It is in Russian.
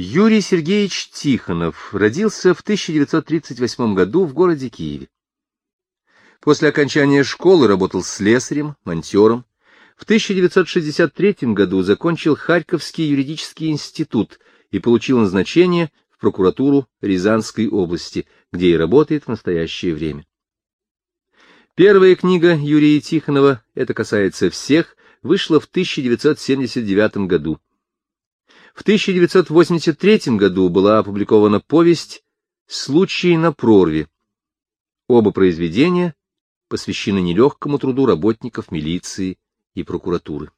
Юрий Сергеевич Тихонов родился в 1938 году в городе Киеве. После окончания школы работал слесарем, монтером. В 1963 году закончил Харьковский юридический институт и получил назначение в прокуратуру Рязанской области, где и работает в настоящее время. Первая книга Юрия Тихонова «Это касается всех» вышла в 1979 году. В 1983 году была опубликована повесть «Случай на прорве». Оба произведения посвящены нелегкому труду работников милиции и прокуратуры.